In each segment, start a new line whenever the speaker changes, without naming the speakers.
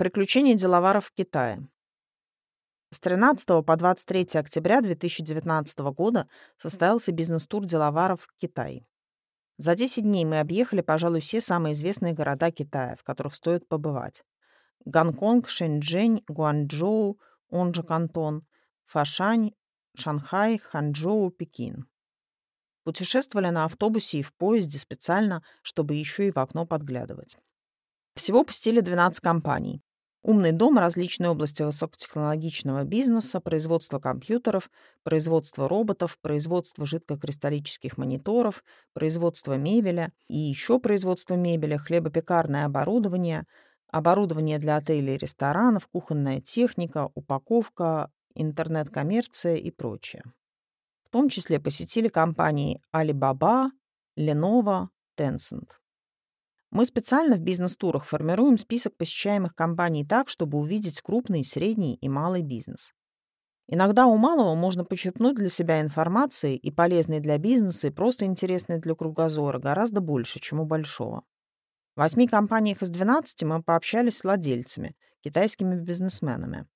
Приключения деловаров в Китае. С 13 по 23 октября 2019 года состоялся бизнес-тур деловаров в Китай. За 10 дней мы объехали, пожалуй, все самые известные города Китая, в которых стоит побывать. Гонконг, Шэньчжэнь, Гуанчжоу, он же Кантон, Фашань, Шанхай, Ханчжоу, Пекин. Путешествовали на автобусе и в поезде специально, чтобы еще и в окно подглядывать. Всего посетили 12 компаний. Умный дом, различные области высокотехнологичного бизнеса, производство компьютеров, производство роботов, производство жидкокристаллических мониторов, производство мебели и еще производство мебели, хлебопекарное оборудование, оборудование для отелей и ресторанов, кухонная техника, упаковка, интернет-коммерция и прочее. В том числе посетили компании Alibaba, Lenovo, Tencent. Мы специально в бизнес-турах формируем список посещаемых компаний так, чтобы увидеть крупный, средний и малый бизнес. Иногда у малого можно почерпнуть для себя информации и полезной для бизнеса, и просто интересной для кругозора гораздо больше, чем у большого. В восьми компаниях из 12 мы пообщались с владельцами, китайскими бизнесменами.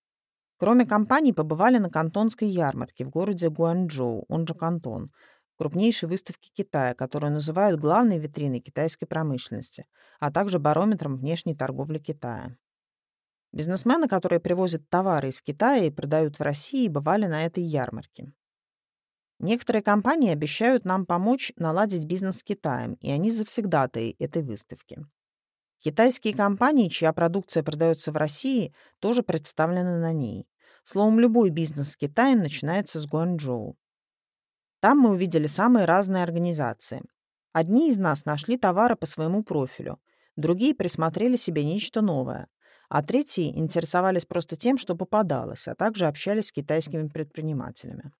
Кроме компаний, побывали на кантонской ярмарке в городе Гуанчжоу, он же Кантон, крупнейшей выставки Китая, которую называют главной витриной китайской промышленности, а также барометром внешней торговли Китая. Бизнесмены, которые привозят товары из Китая и продают в России, бывали на этой ярмарке. Некоторые компании обещают нам помочь наладить бизнес с Китаем, и они завсегдатые этой выставки. Китайские компании, чья продукция продается в России, тоже представлены на ней. Словом, любой бизнес с Китаем начинается с Гуанчжоу. Там мы увидели самые разные организации. Одни из нас нашли товары по своему профилю, другие присмотрели себе нечто новое, а третьи интересовались просто тем, что попадалось, а также общались с китайскими предпринимателями.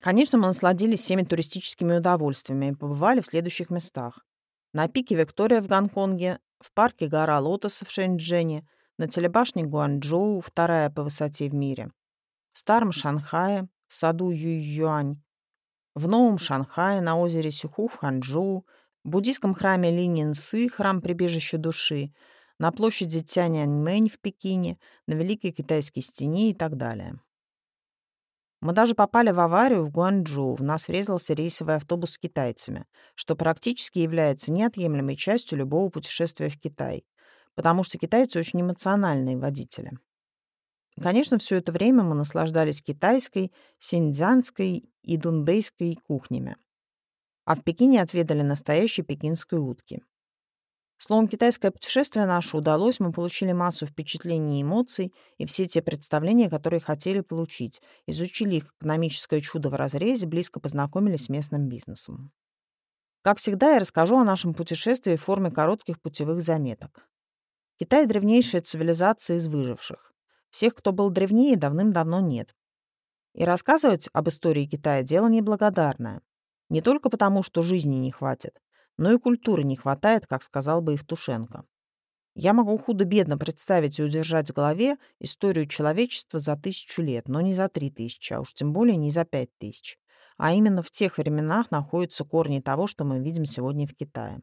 Конечно, мы насладились всеми туристическими удовольствиями и побывали в следующих местах. На пике Виктория в Гонконге, в парке гора Лотоса в Шэньчжэне, на телебашне Гуанчжоу, вторая по высоте в мире, в старом Шанхае, в саду Юйюань, в Новом Шанхае, на озере Сюху в Ханчжоу, в буддийском храме Линьинсы, храм прибежища души, на площади Тяньаньмэнь в Пекине, на Великой Китайской стене и так далее. Мы даже попали в аварию в Гуанчжоу. В нас врезался рейсовый автобус с китайцами, что практически является неотъемлемой частью любого путешествия в Китай, потому что китайцы очень эмоциональные водители. Конечно, все это время мы наслаждались китайской, синьцзянской и дунбейской кухнями. А в Пекине отведали настоящей пекинской утки. Словом, китайское путешествие наше удалось, мы получили массу впечатлений и эмоций и все те представления, которые хотели получить, изучили их экономическое чудо в разрезе, близко познакомились с местным бизнесом. Как всегда, я расскажу о нашем путешествии в форме коротких путевых заметок. Китай — древнейшая цивилизация из выживших. Всех, кто был древнее, давным-давно нет. И рассказывать об истории Китая дело неблагодарное. Не только потому, что жизни не хватит, но и культуры не хватает, как сказал бы Евтушенко. Я могу худо-бедно представить и удержать в голове историю человечества за тысячу лет, но не за три тысячи, а уж тем более не за пять тысяч. А именно в тех временах находятся корни того, что мы видим сегодня в Китае.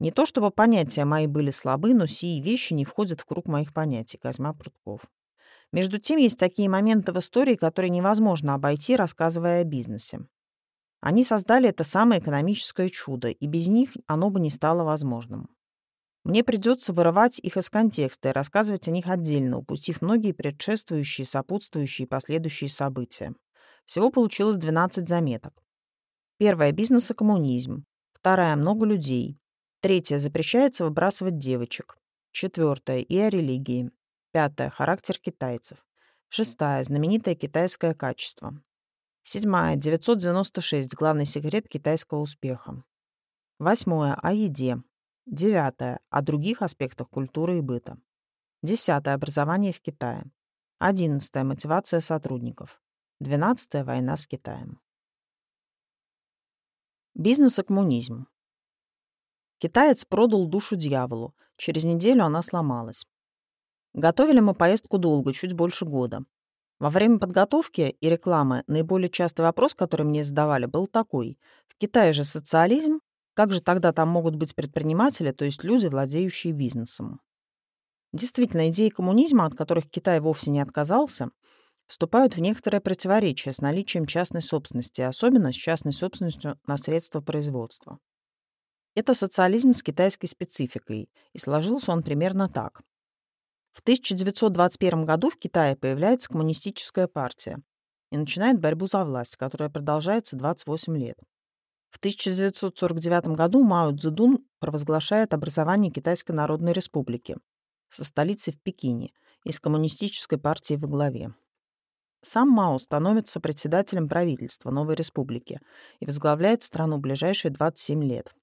Не то чтобы понятия мои были слабы, но сии вещи не входят в круг моих понятий, Козьма Прутков. Между тем, есть такие моменты в истории, которые невозможно обойти, рассказывая о бизнесе. Они создали это самое экономическое чудо, и без них оно бы не стало возможным. Мне придется вырывать их из контекста и рассказывать о них отдельно, упустив многие предшествующие, сопутствующие и последующие события. Всего получилось 12 заметок. Первая – бизнес и коммунизм. Вторая – много людей. Третье. Запрещается выбрасывать девочек. Четвертое. И о религии. Пятое. Характер китайцев. Шестая. Знаменитое китайское качество. Седьмая. 996. Главный секрет китайского успеха. Восьмое. О еде. Девятое. О других аспектах культуры и быта. Десятое. Образование в Китае. Одиннадцатое. Мотивация сотрудников. Двенадцатое. Война с Китаем. Бизнес и коммунизм. Китаец продал душу дьяволу. Через неделю она сломалась. Готовили мы поездку долго, чуть больше года. Во время подготовки и рекламы наиболее частый вопрос, который мне задавали, был такой. В Китае же социализм, как же тогда там могут быть предприниматели, то есть люди, владеющие бизнесом? Действительно, идеи коммунизма, от которых Китай вовсе не отказался, вступают в некоторое противоречие с наличием частной собственности, особенно с частной собственностью на средства производства. Это социализм с китайской спецификой, и сложился он примерно так. В 1921 году в Китае появляется коммунистическая партия и начинает борьбу за власть, которая продолжается 28 лет. В 1949 году Мао Цзэдун провозглашает образование Китайской Народной Республики со столицей в Пекине и с коммунистической партией во главе. Сам Мао становится председателем правительства новой республики и возглавляет страну ближайшие 27 лет.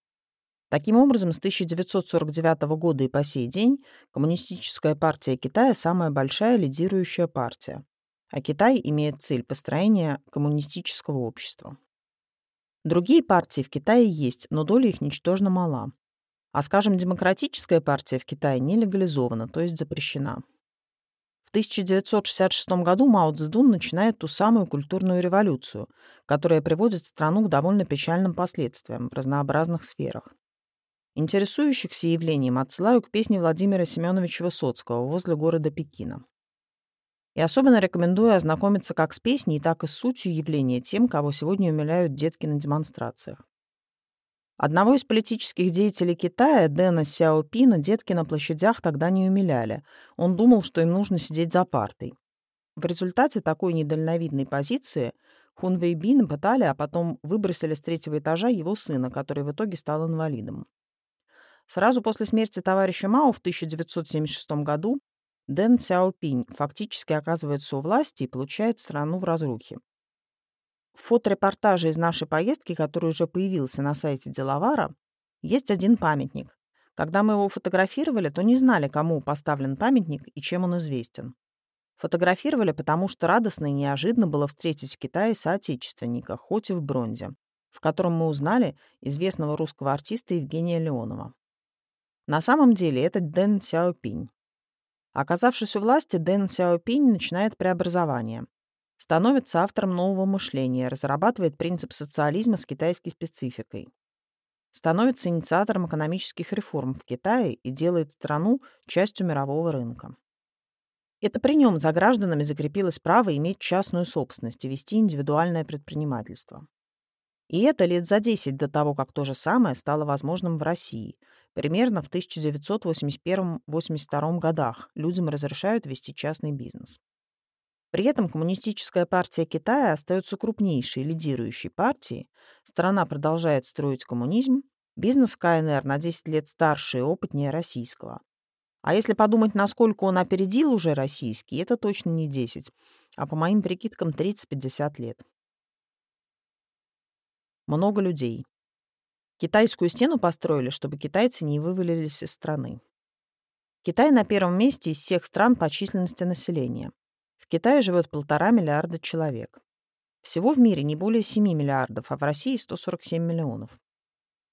Таким образом, с 1949 года и по сей день Коммунистическая партия Китая самая большая лидирующая партия, а Китай имеет цель построения коммунистического общества. Другие партии в Китае есть, но доля их ничтожно мала. А, скажем, демократическая партия в Китае не легализована, то есть запрещена. В 1966 году Мао Цзэдун начинает ту самую культурную революцию, которая приводит страну к довольно печальным последствиям в разнообразных сферах. Интересующихся явлением отсылаю к песне Владимира Семеновича Высоцкого «Возле города Пекина». И особенно рекомендую ознакомиться как с песней, так и с сутью явления тем, кого сегодня умиляют детки на демонстрациях. Одного из политических деятелей Китая, Дэна Сяопина, детки на площадях тогда не умиляли. Он думал, что им нужно сидеть за партой. В результате такой недальновидной позиции Хун Вэйбина пытали, а потом выбросили с третьего этажа его сына, который в итоге стал инвалидом. Сразу после смерти товарища Мао в 1976 году Дэн Сяопинь фактически оказывается у власти и получает страну в разрухе. В фоторепортаже из нашей поездки, который уже появился на сайте Деловара, есть один памятник. Когда мы его фотографировали, то не знали, кому поставлен памятник и чем он известен. Фотографировали, потому что радостно и неожиданно было встретить в Китае соотечественника, хоть и в бронзе, в котором мы узнали известного русского артиста Евгения Леонова. На самом деле это Дэн Сяопинь. Оказавшись у власти, Дэн Сяопинь начинает преобразование. Становится автором нового мышления, разрабатывает принцип социализма с китайской спецификой. Становится инициатором экономических реформ в Китае и делает страну частью мирового рынка. Это при нем за гражданами закрепилось право иметь частную собственность и вести индивидуальное предпринимательство. И это лет за 10 до того, как то же самое стало возможным в России – Примерно в 1981-82 годах людям разрешают вести частный бизнес. При этом Коммунистическая партия Китая остается крупнейшей лидирующей партией, страна продолжает строить коммунизм, бизнес в КНР на 10 лет старше и опытнее российского. А если подумать, насколько он опередил уже российский, это точно не 10, а по моим прикидкам 30-50 лет. Много людей. Китайскую стену построили, чтобы китайцы не вывалились из страны. Китай на первом месте из всех стран по численности населения. В Китае живет полтора миллиарда человек. Всего в мире не более 7 миллиардов, а в России 147 миллионов.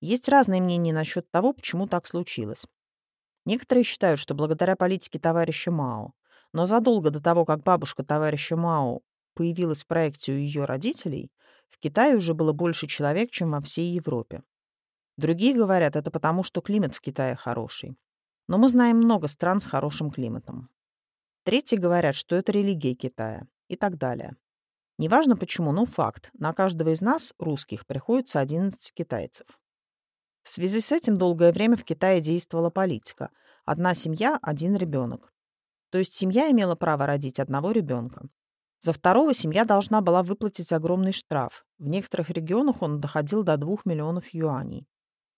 Есть разные мнения насчет того, почему так случилось. Некоторые считают, что благодаря политике товарища Мао, но задолго до того, как бабушка товарища Мао появилась в проекте у ее родителей, в Китае уже было больше человек, чем во всей Европе. Другие говорят, это потому, что климат в Китае хороший. Но мы знаем много стран с хорошим климатом. Третьи говорят, что это религия Китая и так далее. Неважно почему, но факт. На каждого из нас, русских, приходится 11 китайцев. В связи с этим долгое время в Китае действовала политика. Одна семья, один ребенок. То есть семья имела право родить одного ребенка. За второго семья должна была выплатить огромный штраф. В некоторых регионах он доходил до 2 миллионов юаней.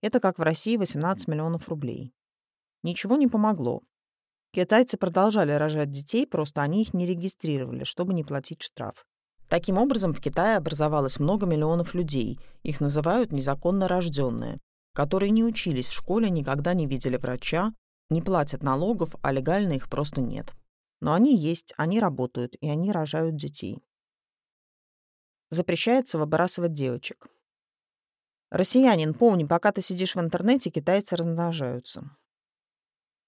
Это как в России 18 миллионов рублей. Ничего не помогло. Китайцы продолжали рожать детей, просто они их не регистрировали, чтобы не платить штраф. Таким образом, в Китае образовалось много миллионов людей, их называют незаконно рожденные, которые не учились в школе, никогда не видели врача, не платят налогов, а легально их просто нет. Но они есть, они работают, и они рожают детей. Запрещается выбрасывать девочек. Россиянин, помни, пока ты сидишь в интернете, китайцы размножаются.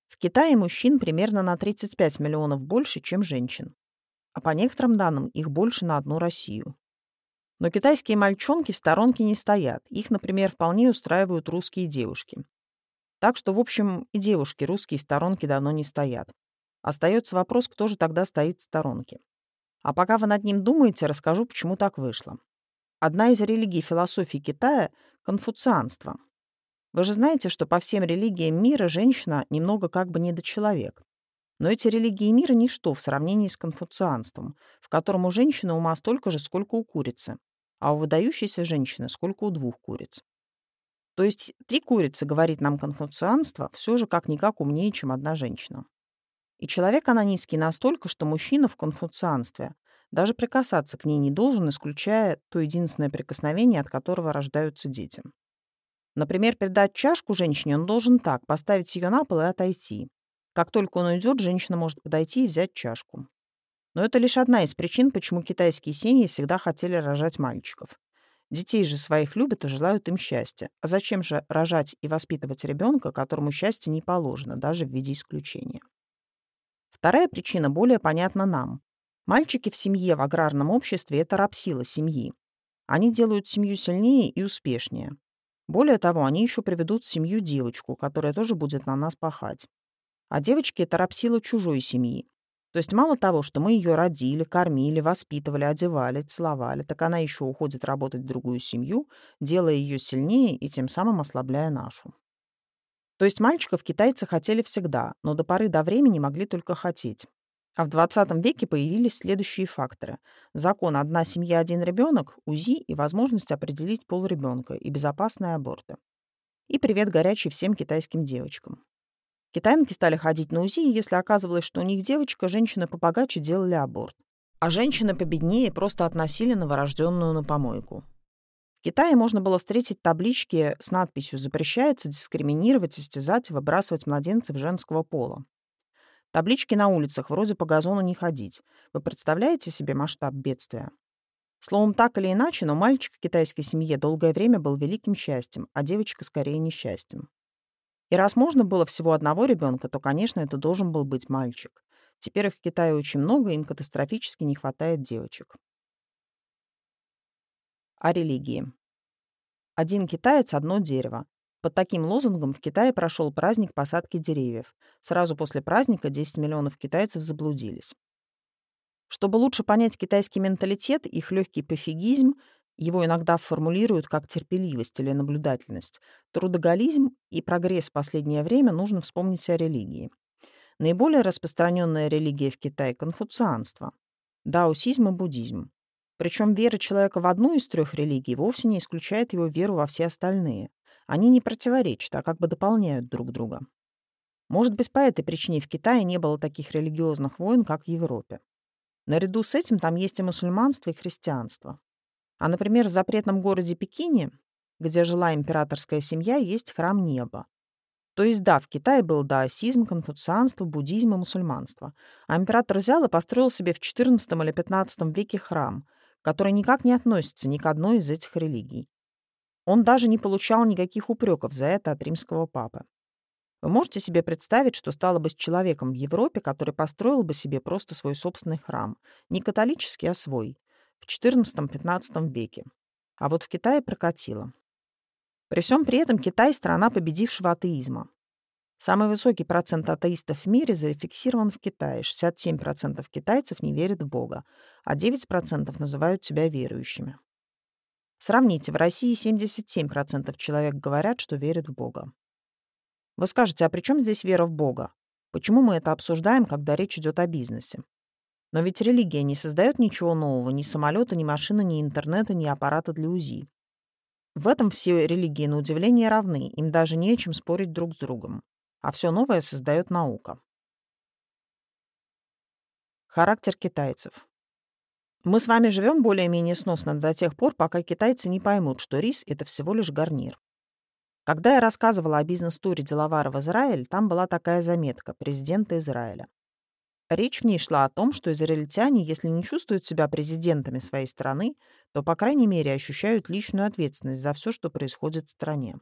В Китае мужчин примерно на 35 миллионов больше, чем женщин. А по некоторым данным, их больше на одну Россию. Но китайские мальчонки в сторонке не стоят. Их, например, вполне устраивают русские девушки. Так что, в общем, и девушки русские в сторонке давно не стоят. Остается вопрос, кто же тогда стоит в сторонке. А пока вы над ним думаете, расскажу, почему так вышло. Одна из религий философии Китая – конфуцианство. Вы же знаете, что по всем религиям мира женщина немного как бы недочеловек. Но эти религии мира – ничто в сравнении с конфуцианством, в котором у женщины ума столько же, сколько у курицы, а у выдающейся женщины сколько у двух куриц. То есть три курицы, говорит нам конфуцианство, все же как-никак умнее, чем одна женщина. И человек она низкий настолько, что мужчина в конфуцианстве даже прикасаться к ней не должен, исключая то единственное прикосновение, от которого рождаются дети. Например, передать чашку женщине он должен так, поставить ее на пол и отойти. Как только он уйдет, женщина может подойти и взять чашку. Но это лишь одна из причин, почему китайские семьи всегда хотели рожать мальчиков. Детей же своих любят и желают им счастья. А зачем же рожать и воспитывать ребенка, которому счастье не положено, даже в виде исключения? Вторая причина более понятна нам. Мальчики в семье в аграрном обществе – это рабсила семьи. Они делают семью сильнее и успешнее. Более того, они еще приведут в семью девочку, которая тоже будет на нас пахать. А девочки – это рабсила чужой семьи. То есть мало того, что мы ее родили, кормили, воспитывали, одевали, целовали, так она еще уходит работать в другую семью, делая ее сильнее и тем самым ослабляя нашу. То есть мальчиков китайцы хотели всегда, но до поры до времени могли только хотеть. А в 20 веке появились следующие факторы. Закон «одна семья, один ребенок», УЗИ и возможность определить пол ребенка и безопасные аборты. И привет горячий всем китайским девочкам. Китаянки стали ходить на УЗИ, если оказывалось, что у них девочка, женщины побогаче делали аборт. А женщины победнее просто относили новорожденную на помойку. В Китае можно было встретить таблички с надписью «Запрещается дискриминировать, истязать и выбрасывать младенцев женского пола». Таблички на улицах вроде по газону не ходить. Вы представляете себе масштаб бедствия? Словом, так или иначе, но мальчик в китайской семье долгое время был великим счастьем, а девочка скорее несчастьем. И раз можно было всего одного ребенка, то, конечно, это должен был быть мальчик. Теперь их в Китае очень много, им катастрофически не хватает девочек. О религии. Один китаец – одно дерево. Под таким лозунгом в Китае прошел праздник посадки деревьев. Сразу после праздника 10 миллионов китайцев заблудились. Чтобы лучше понять китайский менталитет, их легкий пофигизм, его иногда формулируют как терпеливость или наблюдательность. Трудоголизм и прогресс в последнее время нужно вспомнить о религии. Наиболее распространенная религия в Китае – конфуцианство, даосизм и буддизм. Причем вера человека в одну из трех религий вовсе не исключает его веру во все остальные. Они не противоречат, а как бы дополняют друг друга. Может быть, по этой причине в Китае не было таких религиозных войн, как в Европе. Наряду с этим там есть и мусульманство, и христианство. А, например, в запретном городе Пекине, где жила императорская семья, есть храм неба. То есть, да, в Китае был даосизм, конфуцианство, буддизм и мусульманство. А император взял и построил себе в XIV или XV веке храм, который никак не относится ни к одной из этих религий. Он даже не получал никаких упреков за это от римского папы. Вы можете себе представить, что стало бы с человеком в Европе, который построил бы себе просто свой собственный храм. Не католический, а свой в XIV-XV веке. А вот в Китае прокатило. При всем при этом Китай – страна победившего атеизма. Самый высокий процент атеистов в мире зафиксирован в Китае. 67% китайцев не верят в Бога, а 9% называют себя верующими. Сравните, в России 77% человек говорят, что верят в Бога. Вы скажете, а при чем здесь вера в Бога? Почему мы это обсуждаем, когда речь идет о бизнесе? Но ведь религия не создает ничего нового, ни самолета, ни машины, ни интернета, ни аппарата для УЗИ. В этом все религии, на удивление, равны, им даже не о чем спорить друг с другом. А все новое создает наука. Характер китайцев. Мы с вами живем более-менее сносно до тех пор, пока китайцы не поймут, что рис — это всего лишь гарнир. Когда я рассказывала о бизнес-туре Деловара в Израиль, там была такая заметка президента Израиля. Речь в ней шла о том, что израильтяне, если не чувствуют себя президентами своей страны, то, по крайней мере, ощущают личную ответственность за все, что происходит в стране.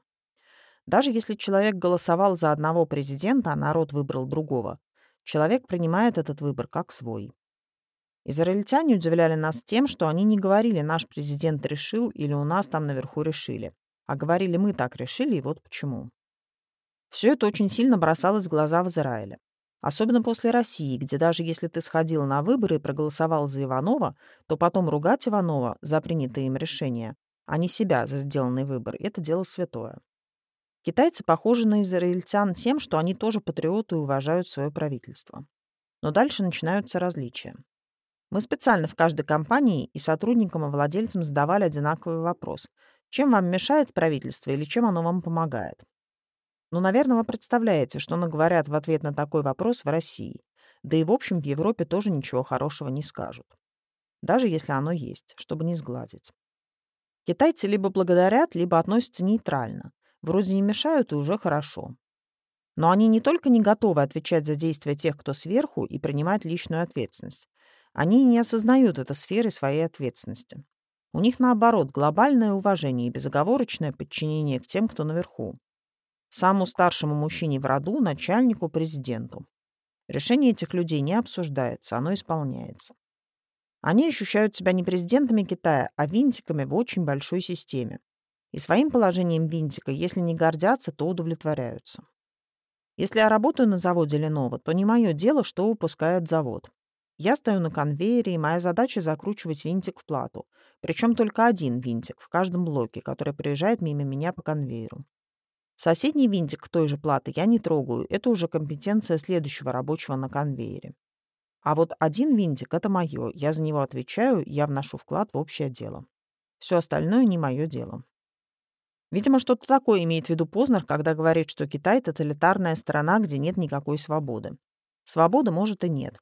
Даже если человек голосовал за одного президента, а народ выбрал другого, человек принимает этот выбор как свой. Израильтяне удивляли нас тем, что они не говорили «наш президент решил» или «у нас там наверху решили», а говорили «мы так решили» и вот почему. Все это очень сильно бросалось в глаза в Израиле. Особенно после России, где даже если ты сходил на выборы и проголосовал за Иванова, то потом ругать Иванова за принятые им решения, а не себя за сделанный выбор, это дело святое. Китайцы похожи на израильтян тем, что они тоже патриоты и уважают свое правительство. Но дальше начинаются различия. Мы специально в каждой компании и сотрудникам и владельцам задавали одинаковый вопрос. Чем вам мешает правительство или чем оно вам помогает? Ну, наверное, вы представляете, что наговорят в ответ на такой вопрос в России. Да и, в общем, в Европе тоже ничего хорошего не скажут. Даже если оно есть, чтобы не сгладить. Китайцы либо благодарят, либо относятся нейтрально. Вроде не мешают, и уже хорошо. Но они не только не готовы отвечать за действия тех, кто сверху, и принимать личную ответственность. Они не осознают это сферы своей ответственности. У них, наоборот, глобальное уважение и безоговорочное подчинение к тем, кто наверху самому старшему мужчине в роду, начальнику, президенту. Решение этих людей не обсуждается, оно исполняется. Они ощущают себя не президентами Китая, а винтиками в очень большой системе. И своим положением винтика, если не гордятся, то удовлетворяются. Если я работаю на заводе Ленова, то не мое дело, что выпускает завод. Я стою на конвейере, и моя задача закручивать винтик в плату. Причем только один винтик в каждом блоке, который проезжает мимо меня по конвейеру. Соседний винтик той же платы я не трогаю, это уже компетенция следующего рабочего на конвейере. А вот один винтик — это мое, я за него отвечаю, я вношу вклад в общее дело. Все остальное не мое дело. Видимо, что-то такое имеет в виду Познер, когда говорит, что Китай — тоталитарная страна, где нет никакой свободы. Свободы, может, и нет.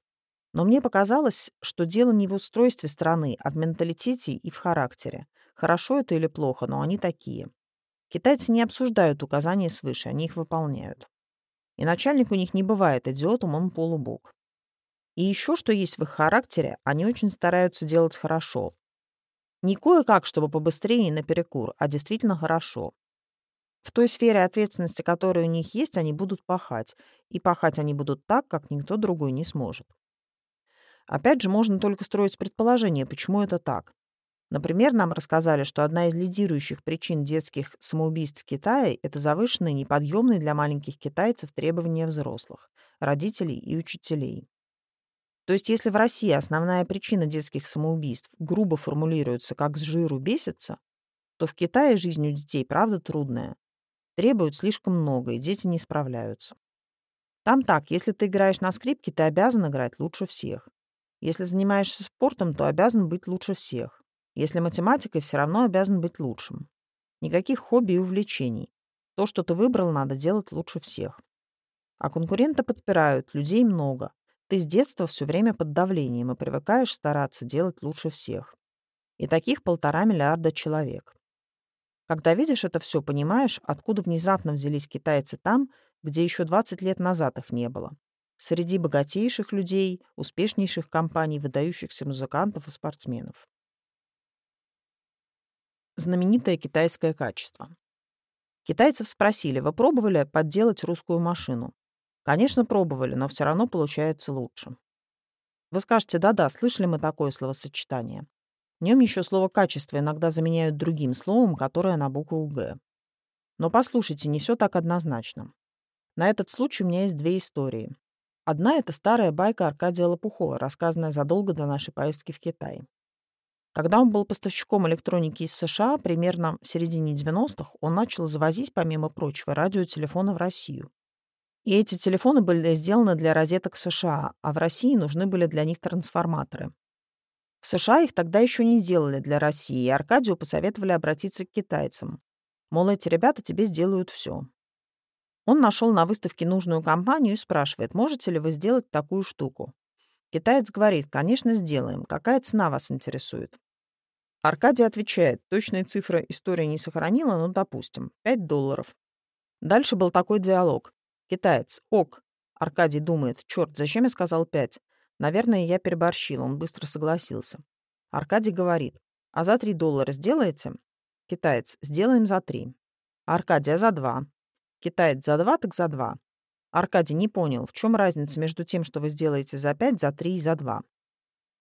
Но мне показалось, что дело не в устройстве страны, а в менталитете и в характере. Хорошо это или плохо, но они такие. Китайцы не обсуждают указания свыше, они их выполняют. И начальник у них не бывает идиотом, он полубог. И еще что есть в их характере, они очень стараются делать хорошо. Не кое-как, чтобы побыстрее и наперекур, а действительно хорошо. В той сфере ответственности, которая у них есть, они будут пахать. И пахать они будут так, как никто другой не сможет. Опять же, можно только строить предположение, почему это так. Например, нам рассказали, что одна из лидирующих причин детских самоубийств в Китае – это завышенные, неподъемные для маленьких китайцев требования взрослых, родителей и учителей. То есть если в России основная причина детских самоубийств грубо формулируется как «с жиру бесится», то в Китае жизнь у детей, правда, трудная. Требуют слишком много, и дети не справляются. Там так, если ты играешь на скрипке, ты обязан играть лучше всех. Если занимаешься спортом, то обязан быть лучше всех. Если математикой, все равно обязан быть лучшим. Никаких хобби и увлечений. То, что ты выбрал, надо делать лучше всех. А конкуренты подпирают, людей много. Ты с детства все время под давлением и привыкаешь стараться делать лучше всех. И таких полтора миллиарда человек. Когда видишь это все, понимаешь, откуда внезапно взялись китайцы там, где еще 20 лет назад их не было. Среди богатейших людей, успешнейших компаний, выдающихся музыкантов и спортсменов знаменитое китайское качество. Китайцев спросили, вы пробовали подделать русскую машину? Конечно, пробовали, но все равно получается лучше. Вы скажете, да-да, слышали мы такое словосочетание. В нем еще слово «качество» иногда заменяют другим словом, которое на букву «г». Но послушайте, не все так однозначно. На этот случай у меня есть две истории. Одна — это старая байка Аркадия Лопухова, рассказанная задолго до нашей поездки в Китай. Когда он был поставщиком электроники из США, примерно в середине 90-х, он начал завозить, помимо прочего, радиотелефоны в Россию. И эти телефоны были сделаны для розеток США, а в России нужны были для них трансформаторы. В США их тогда еще не сделали для России, и Аркадию посоветовали обратиться к китайцам. Мол, эти ребята тебе сделают все. Он нашел на выставке нужную компанию и спрашивает, можете ли вы сделать такую штуку. Китаец говорит, конечно, сделаем. Какая цена вас интересует? Аркадий отвечает, точные цифры история не сохранила, но допустим, 5 долларов. Дальше был такой диалог. Китаец, ок. Аркадий думает, черт, зачем я сказал 5? Наверное, я переборщил, он быстро согласился. Аркадий говорит, а за 3 доллара сделаете? Китаец, сделаем за 3. Аркадий, а за 2? Китаец, за 2, так за 2. Аркадий не понял, в чем разница между тем, что вы сделаете за 5, за 3 и за 2.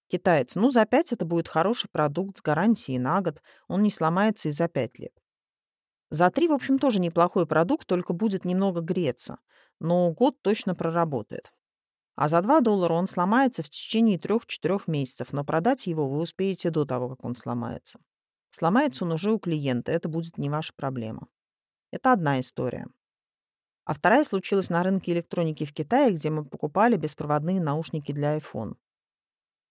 Китаец, ну за 5 это будет хороший продукт с гарантией на год, он не сломается и за 5 лет. За 3, в общем, тоже неплохой продукт, только будет немного греться, но год точно проработает. А за 2 доллара он сломается в течение 3-4 месяцев, но продать его вы успеете до того, как он сломается. Сломается он уже у клиента, это будет не ваша проблема. Это одна история. А вторая случилась на рынке электроники в Китае, где мы покупали беспроводные наушники для iPhone.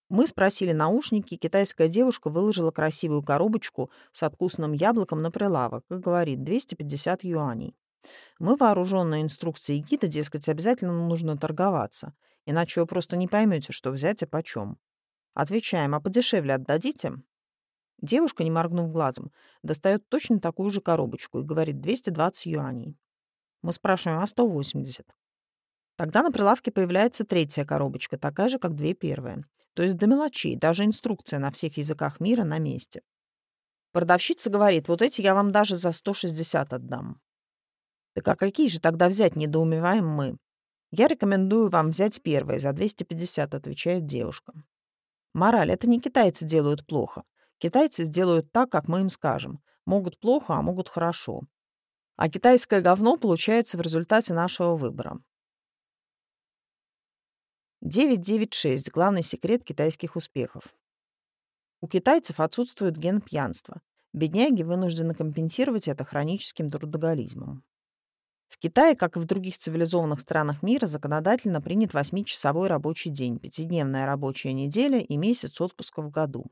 Мы спросили наушники, китайская девушка выложила красивую коробочку с откусанным яблоком на прилавок и говорит 250 юаней. Мы, вооруженные инструкцией гида, дескать, обязательно нужно торговаться, иначе вы просто не поймете, что взять и почем. Отвечаем, а подешевле отдадите? Девушка, не моргнув глазом, достает точно такую же коробочку и говорит 220 юаней. Мы спрашиваем, а 180? Тогда на прилавке появляется третья коробочка, такая же, как две первые. То есть до мелочей, даже инструкция на всех языках мира на месте. Продавщица говорит, вот эти я вам даже за 160 отдам. Так а какие же тогда взять, недоумеваем мы? Я рекомендую вам взять первые, за 250, отвечает девушка. Мораль, это не китайцы делают плохо. Китайцы сделают так, как мы им скажем. Могут плохо, а могут хорошо. А китайское говно получается в результате нашего выбора. 996. Главный секрет китайских успехов. У китайцев отсутствует ген пьянства. Бедняги вынуждены компенсировать это хроническим трудоголизмом. В Китае, как и в других цивилизованных странах мира, законодательно принят 8-часовой рабочий день, пятидневная рабочая неделя и месяц отпуска в году.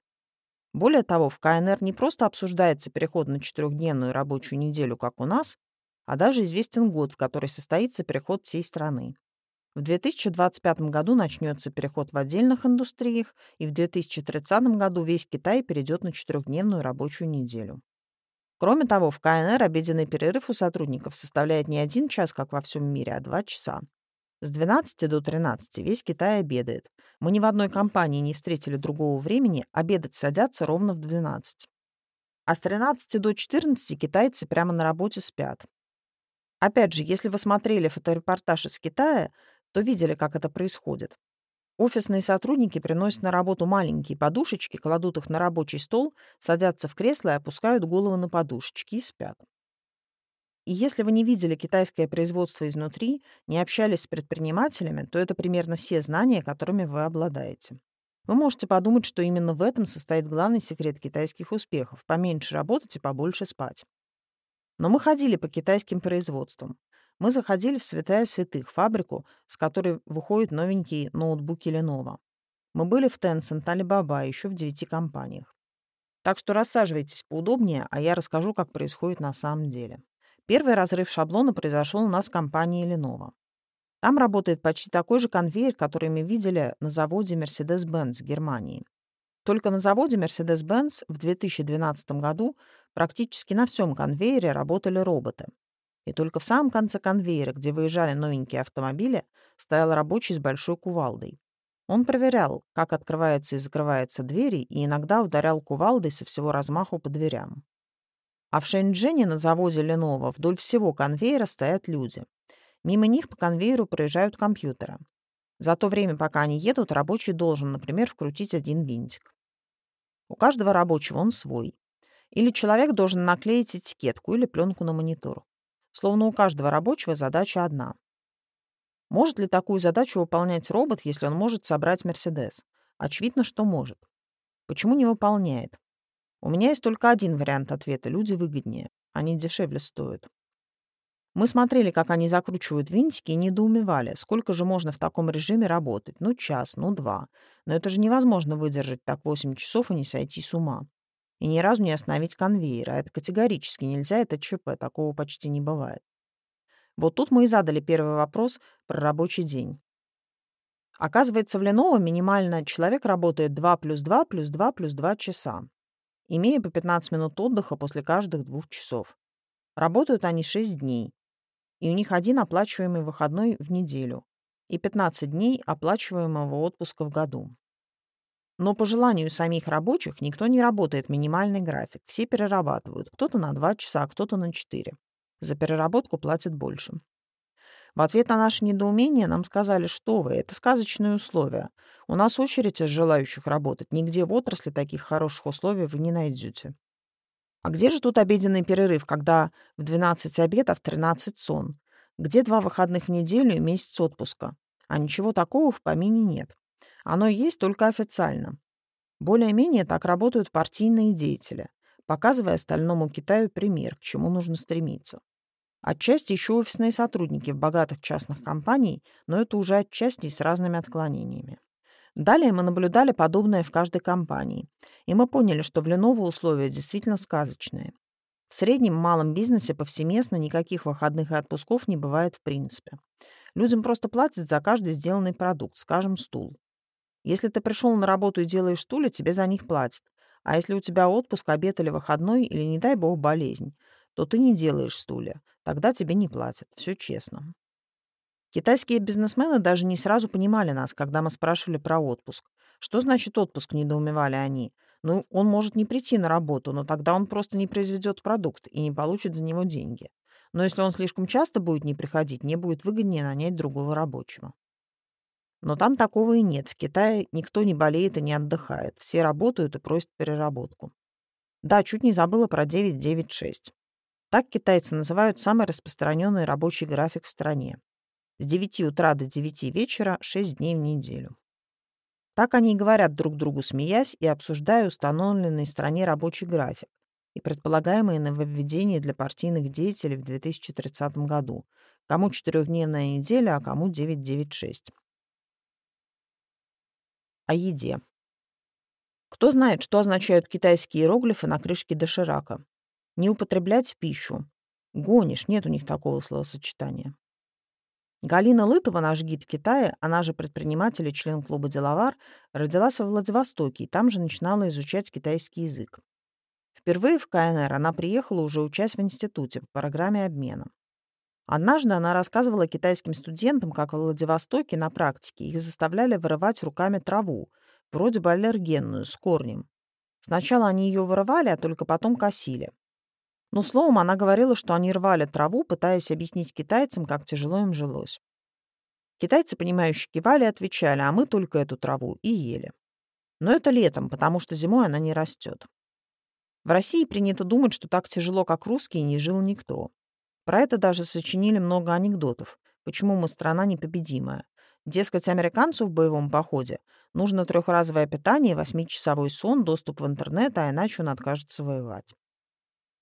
Более того, в КНР не просто обсуждается переход на четырехдневную рабочую неделю, как у нас, а даже известен год, в который состоится переход всей страны. В 2025 году начнется переход в отдельных индустриях, и в 2030 году весь Китай перейдет на четырехдневную рабочую неделю. Кроме того, в КНР обеденный перерыв у сотрудников составляет не один час, как во всем мире, а два часа. С 12 до 13 весь Китай обедает. Мы ни в одной компании не встретили другого времени, обедать садятся ровно в 12. А с 13 до 14 китайцы прямо на работе спят. Опять же, если вы смотрели фоторепортаж из Китая, то видели, как это происходит. Офисные сотрудники приносят на работу маленькие подушечки, кладут их на рабочий стол, садятся в кресло и опускают головы на подушечки и спят. И если вы не видели китайское производство изнутри, не общались с предпринимателями, то это примерно все знания, которыми вы обладаете. Вы можете подумать, что именно в этом состоит главный секрет китайских успехов – поменьше работать и побольше спать. Но мы ходили по китайским производствам. Мы заходили в святая святых, фабрику, с которой выходят новенькие ноутбуки Lenovo. Мы были в Tencent, Alibaba, еще в девяти компаниях. Так что рассаживайтесь поудобнее, а я расскажу, как происходит на самом деле. Первый разрыв шаблона произошел у нас в компании Lenovo. Там работает почти такой же конвейер, который мы видели на заводе Mercedes-Benz в Германии. Только на заводе Mercedes-Benz в 2012 году практически на всем конвейере работали роботы. И только в самом конце конвейера, где выезжали новенькие автомобили, стоял рабочий с большой кувалдой. Он проверял, как открывается и закрывается двери, и иногда ударял кувалдой со всего размаху по дверям. А в Шэньчжэне на заводе Lenovo вдоль всего конвейера стоят люди. Мимо них по конвейеру проезжают компьютеры. За то время, пока они едут, рабочий должен, например, вкрутить один винтик. У каждого рабочего он свой. Или человек должен наклеить этикетку или пленку на монитор. Словно у каждого рабочего задача одна. Может ли такую задачу выполнять робот, если он может собрать Мерседес? Очевидно, что может. Почему не выполняет? У меня есть только один вариант ответа. Люди выгоднее. Они дешевле стоят. Мы смотрели, как они закручивают винтики и недоумевали, сколько же можно в таком режиме работать. Ну, час, ну, два. Но это же невозможно выдержать так 8 часов и не сойти с ума и ни разу не остановить конвейер, а это категорически нельзя, это ЧП, такого почти не бывает. Вот тут мы и задали первый вопрос про рабочий день. Оказывается, в Lenovo минимально человек работает 2 плюс 2 плюс 2 плюс 2 часа, имея по 15 минут отдыха после каждых двух часов. Работают они 6 дней, и у них один оплачиваемый выходной в неделю и 15 дней оплачиваемого отпуска в году. Но по желанию самих рабочих никто не работает минимальный график. Все перерабатывают. Кто-то на 2 часа, кто-то на 4. За переработку платят больше. В ответ на наше недоумение нам сказали, что вы, это сказочные условия. У нас очередь из желающих работать. Нигде в отрасли таких хороших условий вы не найдете. А где же тут обеденный перерыв, когда в 12 обед, а в 13 сон? Где два выходных в неделю и месяц отпуска? а ничего такого в помине нет. Оно есть только официально. Более-менее так работают партийные деятели, показывая остальному Китаю пример, к чему нужно стремиться. Отчасти еще офисные сотрудники в богатых частных компаниях, но это уже отчасти с разными отклонениями. Далее мы наблюдали подобное в каждой компании, и мы поняли, что в Lenovo условия действительно сказочные. В среднем малом бизнесе повсеместно никаких выходных и отпусков не бывает в принципе. Людям просто платят за каждый сделанный продукт, скажем, стул. Если ты пришел на работу и делаешь стулья, тебе за них платят. А если у тебя отпуск, обед или выходной, или, не дай бог, болезнь, то ты не делаешь стулья. Тогда тебе не платят. Все честно. Китайские бизнесмены даже не сразу понимали нас, когда мы спрашивали про отпуск. Что значит отпуск, недоумевали они. Ну, он может не прийти на работу, но тогда он просто не произведет продукт и не получит за него деньги. Но если он слишком часто будет не приходить, мне будет выгоднее нанять другого рабочего. Но там такого и нет. В Китае никто не болеет и не отдыхает. Все работают и просят переработку. Да, чуть не забыла про 996. Так китайцы называют самый распространенный рабочий график в стране. С 9 утра до 9 вечера 6 дней в неделю. Так они и говорят друг другу, смеясь и обсуждая установленный в стране рабочий график и предполагаемые нововведения для партийных деятелей в 2030 году. Кому четырехдневная неделя, а кому 996. О еде. Кто знает, что означают китайские иероглифы на крышке доширака? Не употреблять в пищу. Гонишь, нет у них такого словосочетания. Галина Лытова, наш гид в Китае, она же предприниматель и член клуба «Деловар», родилась во Владивостоке и там же начинала изучать китайский язык. Впервые в КНР она приехала уже учась в институте по программе обмена. Однажды она рассказывала китайским студентам, как в Владивостоке на практике их заставляли вырывать руками траву, вроде бы аллергенную, с корнем. Сначала они ее вырывали, а только потом косили. Но словом, она говорила, что они рвали траву, пытаясь объяснить китайцам, как тяжело им жилось. Китайцы, понимающие, кивали и отвечали, а мы только эту траву и ели. Но это летом, потому что зимой она не растет. В России принято думать, что так тяжело, как русские, не жил никто. Про это даже сочинили много анекдотов, почему мы страна непобедимая. Дескать, американцу в боевом походе нужно трехразовое питание, восьмичасовой сон, доступ в интернет, а иначе он откажется воевать.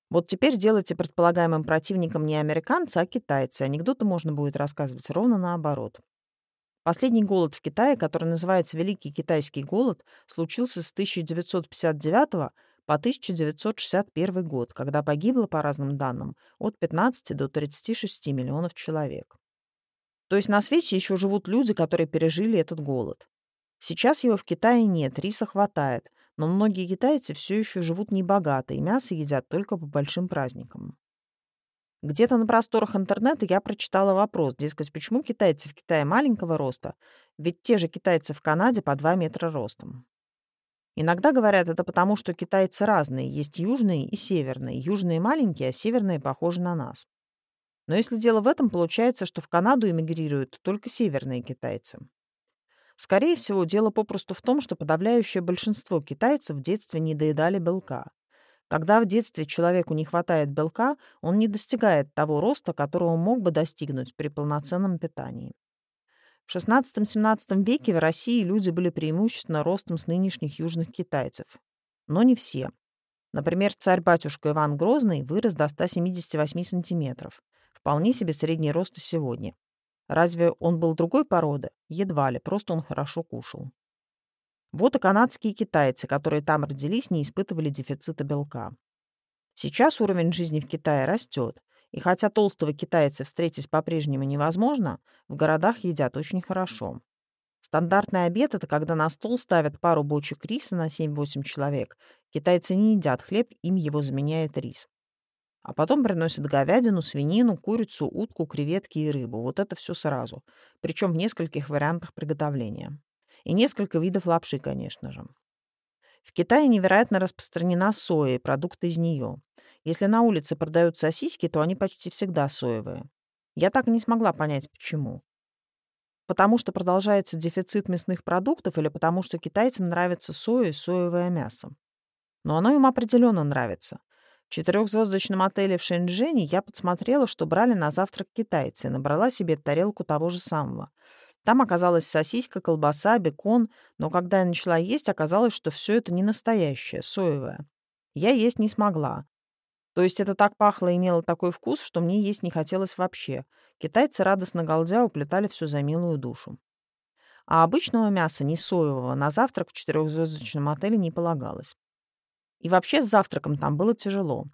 Вот теперь сделайте предполагаемым противником не американца, а китайца. Анекдоты можно будет рассказывать ровно наоборот. Последний голод в Китае, который называется Великий китайский голод, случился с 1959 по 1961 год, когда погибло, по разным данным, от 15 до 36 миллионов человек. То есть на свете еще живут люди, которые пережили этот голод. Сейчас его в Китае нет, риса хватает, но многие китайцы все еще живут небогато и мясо едят только по большим праздникам. Где-то на просторах интернета я прочитала вопрос, дескать, почему китайцы в Китае маленького роста, ведь те же китайцы в Канаде по 2 метра ростом. Иногда говорят, это потому, что китайцы разные, есть южные и северные. Южные маленькие, а северные похожи на нас. Но если дело в этом, получается, что в Канаду эмигрируют только северные китайцы. Скорее всего, дело попросту в том, что подавляющее большинство китайцев в детстве не доедали белка. Когда в детстве человеку не хватает белка, он не достигает того роста, которого мог бы достигнуть при полноценном питании. В XVI-XVII веке в России люди были преимущественно ростом с нынешних южных китайцев. Но не все. Например, царь-батюшка Иван Грозный вырос до 178 сантиметров. Вполне себе средний рост и сегодня. Разве он был другой породы? Едва ли, просто он хорошо кушал. Вот и канадские китайцы, которые там родились, не испытывали дефицита белка. Сейчас уровень жизни в Китае растет, и хотя толстого китайца встретить по-прежнему невозможно, в городах едят очень хорошо. Стандартный обед – это когда на стол ставят пару бочек риса на 7-8 человек. Китайцы не едят хлеб, им его заменяет рис. А потом приносят говядину, свинину, курицу, утку, креветки и рыбу. Вот это все сразу. Причем в нескольких вариантах приготовления. И несколько видов лапши, конечно же. В Китае невероятно распространена соя и продукты из нее. Если на улице продают сосиски, то они почти всегда соевые. Я так и не смогла понять, почему. Потому что продолжается дефицит мясных продуктов или потому что китайцам нравится соя и соевое мясо. Но оно им определенно нравится. В четырехзвездочном отеле в Шэньчжэне я подсмотрела, что брали на завтрак китайцы, и набрала себе тарелку того же самого. Там оказалась сосиска, колбаса, бекон, но когда я начала есть, оказалось, что все это не настоящее, соевое. Я есть не смогла. То есть это так пахло и имело такой вкус, что мне есть не хотелось вообще. Китайцы радостно галдя уплетали все за милую душу. А обычного мяса, не соевого, на завтрак в четырехзвездочном отеле не полагалось. И вообще с завтраком там было тяжело.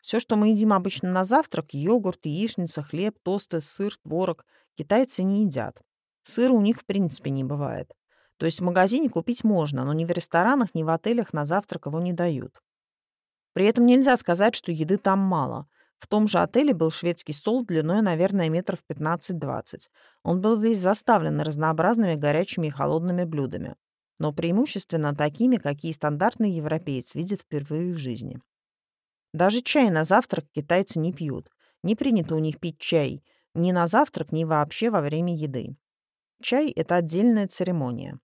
Все, что мы едим обычно на завтрак, йогурт, яичница, хлеб, тосты, сыр, творог, китайцы не едят. Сыра у них в принципе не бывает. То есть в магазине купить можно, но ни в ресторанах, ни в отелях на завтрак его не дают. При этом нельзя сказать, что еды там мало. В том же отеле был шведский стол длиной, наверное, метров 15-20. Он был весь заставлен разнообразными горячими и холодными блюдами, но преимущественно такими, какие стандартный европеец видит впервые в жизни. Даже чай на завтрак китайцы не пьют. Не принято у них пить чай ни на завтрак, ни вообще во время еды. Чай — это отдельная церемония.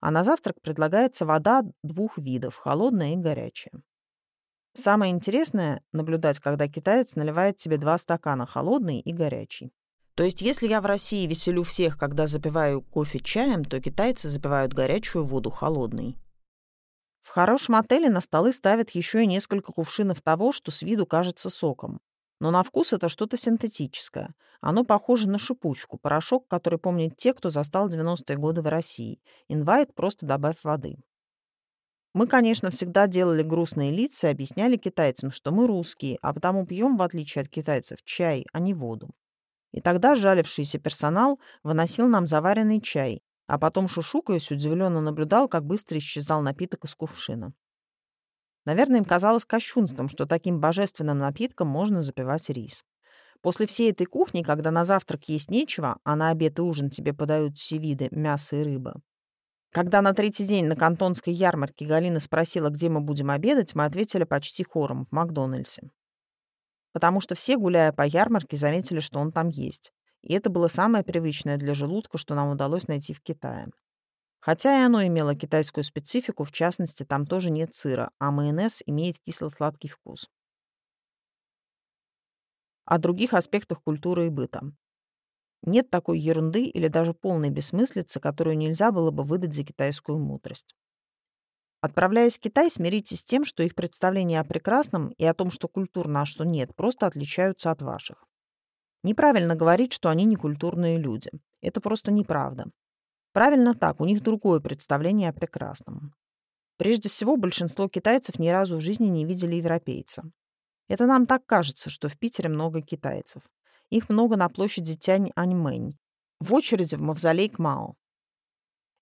А на завтрак предлагается вода двух видов — холодная и горячая. Самое интересное — наблюдать, когда китаец наливает себе два стакана, холодный и горячий. То есть, если я в России веселю всех, когда запиваю кофе чаем, то китайцы запивают горячую воду холодной. В хорошем отеле на столы ставят еще и несколько кувшинов того, что с виду кажется соком. Но на вкус это что-то синтетическое. Оно похоже на шипучку, порошок, который помнят те, кто застал 90-е годы в России. Инвайт просто добавь воды. Мы, конечно, всегда делали грустные лица и объясняли китайцам, что мы русские, а потому пьем, в отличие от китайцев, чай, а не воду. И тогда жалившийся персонал выносил нам заваренный чай, а потом, шушукаясь, удивленно наблюдал, как быстро исчезал напиток из кувшина. Наверное, им казалось кощунством, что таким божественным напитком можно запивать рис. После всей этой кухни, когда на завтрак есть нечего, а на обед и ужин тебе подают все виды мяса и рыбы, когда на третий день на кантонской ярмарке Галина спросила, где мы будем обедать, мы ответили почти хором в Макдональдсе. Потому что все, гуляя по ярмарке, заметили, что он там есть. И это было самое привычное для желудка, что нам удалось найти в Китае. Хотя и оно имело китайскую специфику, в частности, там тоже нет сыра, а майонез имеет кисло-сладкий вкус. О других аспектах культуры и быта. Нет такой ерунды или даже полной бессмыслицы, которую нельзя было бы выдать за китайскую мудрость. Отправляясь в Китай, смиритесь с тем, что их представления о прекрасном и о том, что культурно, а что нет, просто отличаются от ваших. Неправильно говорить, что они не культурные люди. Это просто неправда. Правильно так, у них другое представление о прекрасном. Прежде всего, большинство китайцев ни разу в жизни не видели европейца. Это нам так кажется, что в Питере много китайцев. Их много на площади Тянь-Аньмэнь, в очереди в мавзолей к Мао.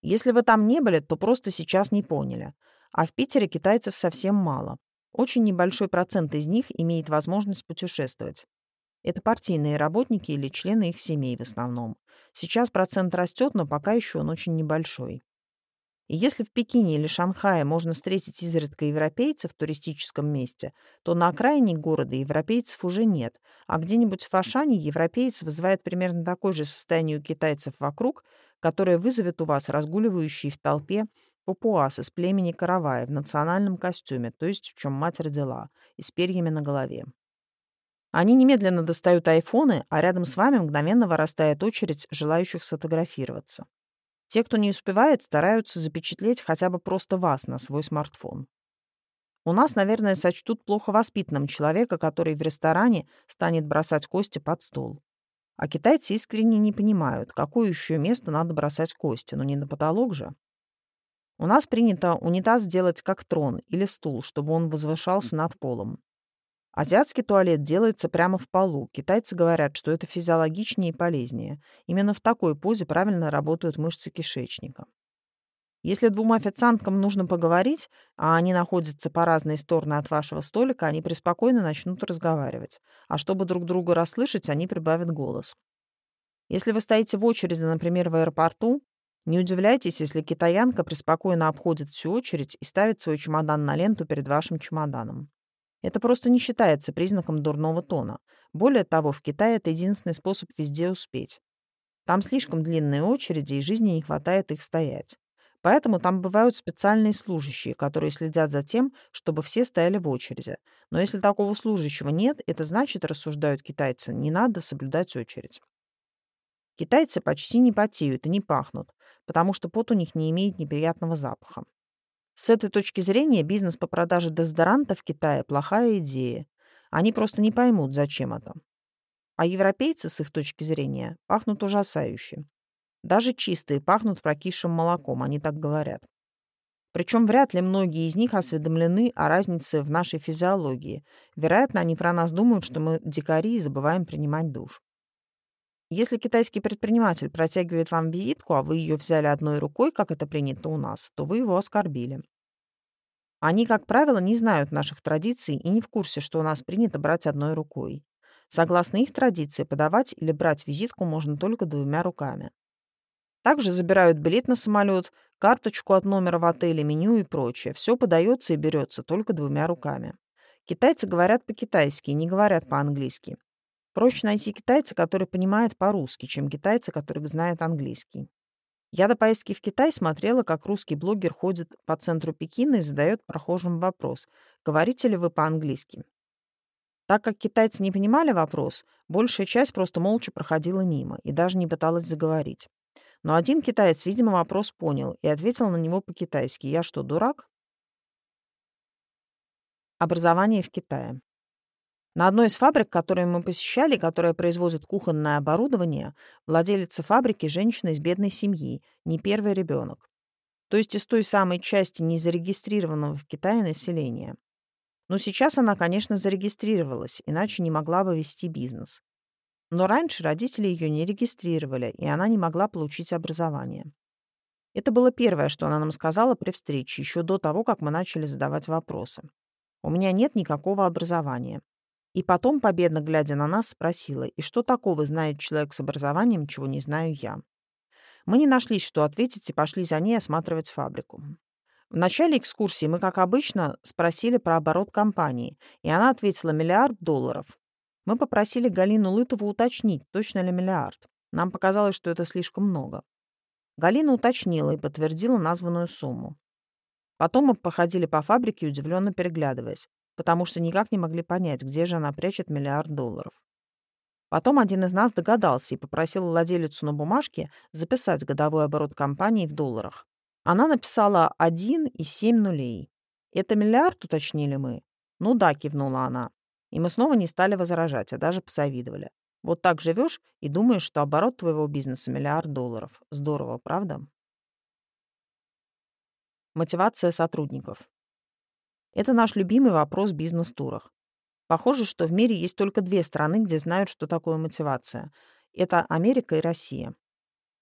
Если вы там не были, то просто сейчас не поняли. А в Питере китайцев совсем мало. Очень небольшой процент из них имеет возможность путешествовать. Это партийные работники или члены их семей в основном. Сейчас процент растет, но пока еще он очень небольшой. И если в Пекине или Шанхае можно встретить изредка европейцев в туристическом месте, то на окраине города европейцев уже нет, а где-нибудь в Фашане европеец вызывает примерно такое же состояние у китайцев вокруг, которое вызовет у вас разгуливающие в толпе папуасы с племени Каравая в национальном костюме, то есть в чем мать родила, и с перьями на голове. Они немедленно достают айфоны, а рядом с вами мгновенно вырастает очередь желающих сфотографироваться. Те, кто не успевает, стараются запечатлеть хотя бы просто вас на свой смартфон. У нас, наверное, сочтут плохо воспитанным человека, который в ресторане станет бросать кости под стол. А китайцы искренне не понимают, какое еще место надо бросать кости, но не на потолок же. У нас принято унитаз делать как трон или стул, чтобы он возвышался над полом. Азиатский туалет делается прямо в полу. Китайцы говорят, что это физиологичнее и полезнее. Именно в такой позе правильно работают мышцы кишечника. Если двум официанткам нужно поговорить, а они находятся по разные стороны от вашего столика, они преспокойно начнут разговаривать. А чтобы друг друга расслышать, они прибавят голос. Если вы стоите в очереди, например, в аэропорту, не удивляйтесь, если китаянка преспокойно обходит всю очередь и ставит свой чемодан на ленту перед вашим чемоданом. Это просто не считается признаком дурного тона. Более того, в Китае это единственный способ везде успеть. Там слишком длинные очереди, и жизни не хватает их стоять. Поэтому там бывают специальные служащие, которые следят за тем, чтобы все стояли в очереди. Но если такого служащего нет, это значит, рассуждают китайцы, не надо соблюдать очередь. Китайцы почти не потеют и не пахнут, потому что пот у них не имеет неприятного запаха. С этой точки зрения бизнес по продаже дезодоранта в Китае – плохая идея. Они просто не поймут, зачем это. А европейцы, с их точки зрения, пахнут ужасающе. Даже чистые пахнут прокисшим молоком, они так говорят. Причем вряд ли многие из них осведомлены о разнице в нашей физиологии. Вероятно, они про нас думают, что мы дикари и забываем принимать душ. Если китайский предприниматель протягивает вам визитку, а вы ее взяли одной рукой, как это принято у нас, то вы его оскорбили. Они, как правило, не знают наших традиций и не в курсе, что у нас принято брать одной рукой. Согласно их традиции, подавать или брать визитку можно только двумя руками. Также забирают билет на самолет, карточку от номера в отеле, меню и прочее. Все подается и берется только двумя руками. Китайцы говорят по-китайски и не говорят по-английски. Проще найти китайца, который понимает по-русски, чем китайца, который знает английский. Я до поездки в Китай смотрела, как русский блогер ходит по центру Пекина и задает прохожим вопрос «Говорите ли вы по-английски?». Так как китайцы не понимали вопрос, большая часть просто молча проходила мимо и даже не пыталась заговорить. Но один китаец, видимо, вопрос понял и ответил на него по-китайски. «Я что, дурак?» Образование в Китае. На одной из фабрик, которые мы посещали, которая производит кухонное оборудование, владелица фабрики – женщина из бедной семьи, не первый ребенок. То есть из той самой части незарегистрированного в Китае населения. Но сейчас она, конечно, зарегистрировалась, иначе не могла бы вести бизнес. Но раньше родители ее не регистрировали, и она не могла получить образование. Это было первое, что она нам сказала при встрече, еще до того, как мы начали задавать вопросы. «У меня нет никакого образования. И потом, победно глядя на нас, спросила, и что такого знает человек с образованием, чего не знаю я. Мы не нашлись, что ответить, и пошли за ней осматривать фабрику. В начале экскурсии мы, как обычно, спросили про оборот компании, и она ответила миллиард долларов. Мы попросили Галину Лытову уточнить, точно ли миллиард. Нам показалось, что это слишком много. Галина уточнила и подтвердила названную сумму. Потом мы походили по фабрике, удивленно переглядываясь потому что никак не могли понять, где же она прячет миллиард долларов. Потом один из нас догадался и попросил владелицу на бумажке записать годовой оборот компании в долларах. Она написала 1 и 7 нулей. «Это миллиард?» — уточнили мы. «Ну да», — кивнула она. И мы снова не стали возражать, а даже посовидовали. Вот так живешь и думаешь, что оборот твоего бизнеса миллиард долларов. Здорово, правда? Мотивация сотрудников. Это наш любимый вопрос в бизнес-турах. Похоже, что в мире есть только две страны, где знают, что такое мотивация. Это Америка и Россия.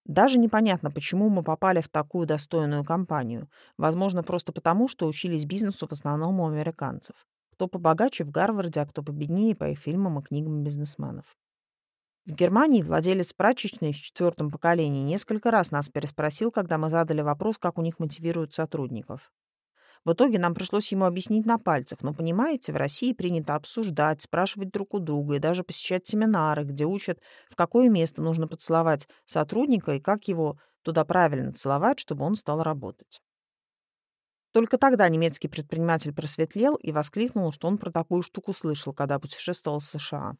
Даже непонятно, почему мы попали в такую достойную компанию. Возможно, просто потому, что учились бизнесу в основном у американцев. Кто побогаче в Гарварде, а кто победнее по их фильмам и книгам бизнесменов. В Германии владелец прачечной в четвертом поколении несколько раз нас переспросил, когда мы задали вопрос, как у них мотивируют сотрудников. В итоге нам пришлось ему объяснить на пальцах. Но, понимаете, в России принято обсуждать, спрашивать друг у друга и даже посещать семинары, где учат, в какое место нужно поцеловать сотрудника и как его туда правильно целовать, чтобы он стал работать. Только тогда немецкий предприниматель просветлел и воскликнул, что он про такую штуку слышал, когда путешествовал в США.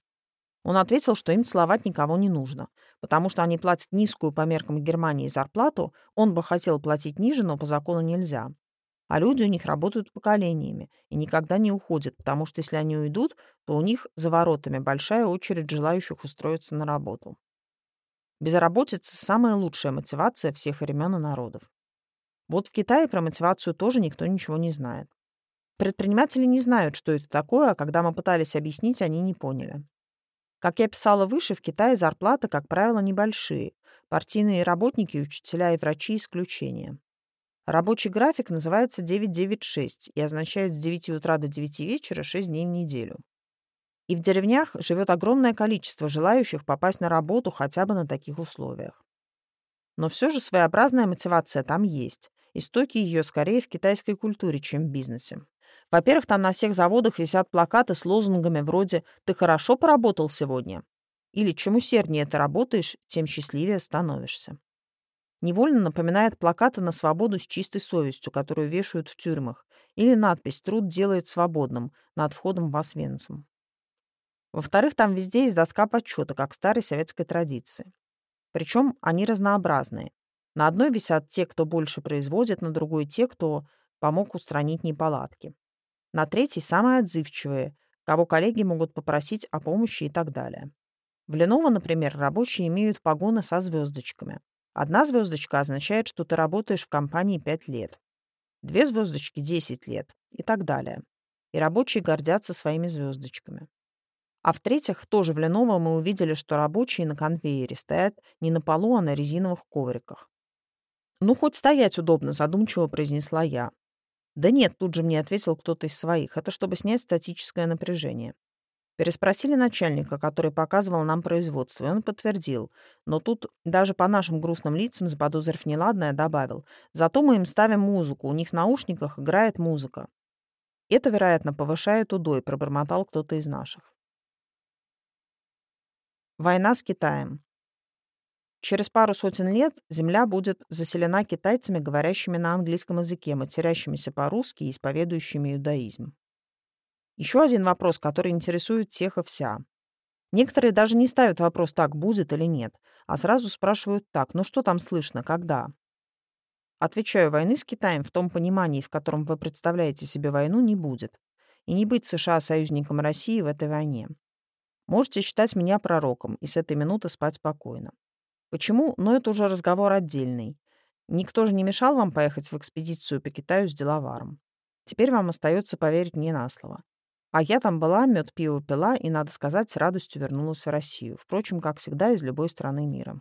Он ответил, что им целовать никого не нужно, потому что они платят низкую по меркам Германии зарплату, он бы хотел платить ниже, но по закону нельзя. А люди у них работают поколениями и никогда не уходят, потому что если они уйдут, то у них за воротами большая очередь желающих устроиться на работу. Безработица – самая лучшая мотивация всех времен и народов. Вот в Китае про мотивацию тоже никто ничего не знает. Предприниматели не знают, что это такое, а когда мы пытались объяснить, они не поняли. Как я писала выше, в Китае зарплаты, как правило, небольшие. Партийные работники, учителя и врачи – исключение. Рабочий график называется 996 и означает с 9 утра до 9 вечера 6 дней в неделю. И в деревнях живет огромное количество желающих попасть на работу хотя бы на таких условиях. Но все же своеобразная мотивация там есть. Истоки ее скорее в китайской культуре, чем в бизнесе. Во-первых, там на всех заводах висят плакаты с лозунгами вроде «Ты хорошо поработал сегодня?» или «Чем усерднее ты работаешь, тем счастливее становишься» невольно напоминает плакаты на свободу с чистой совестью, которую вешают в тюрьмах, или надпись «Труд делает свободным» над входом в Освенцим. Во-вторых, там везде есть доска почета, как старой советской традиции. Причем они разнообразные. На одной висят те, кто больше производит, на другой те, кто помог устранить неполадки. На третьей самые отзывчивые, кого коллеги могут попросить о помощи и так далее. В Lenovo, например, рабочие имеют погоны со звездочками. Одна звездочка означает, что ты работаешь в компании 5 лет. Две звездочки – 10 лет и так далее. И рабочие гордятся своими звездочками. А в-третьих, тоже в Lenovo мы увидели, что рабочие на конвейере стоят не на полу, а на резиновых ковриках. «Ну, хоть стоять удобно», — задумчиво произнесла я. «Да нет», — тут же мне ответил кто-то из своих. «Это чтобы снять статическое напряжение». Переспросили начальника, который показывал нам производство, и он подтвердил. Но тут даже по нашим грустным лицам, заподозрив неладное, добавил. Зато мы им ставим музыку, у них в наушниках играет музыка. Это, вероятно, повышает удой, пробормотал кто-то из наших. Война с Китаем. Через пару сотен лет Земля будет заселена китайцами, говорящими на английском языке, матерящимися по-русски и исповедующими иудаизм. Еще один вопрос, который интересует всех и вся. Некоторые даже не ставят вопрос, так будет или нет, а сразу спрашивают так, ну что там слышно, когда? Отвечаю, войны с Китаем в том понимании, в котором вы представляете себе войну, не будет. И не быть США союзником России в этой войне. Можете считать меня пророком и с этой минуты спать спокойно. Почему? Но это уже разговор отдельный. Никто же не мешал вам поехать в экспедицию по Китаю с деловаром. Теперь вам остается поверить мне на слово. А я там была, мед пиво пила и, надо сказать, с радостью вернулась в Россию. Впрочем, как всегда, из любой страны мира.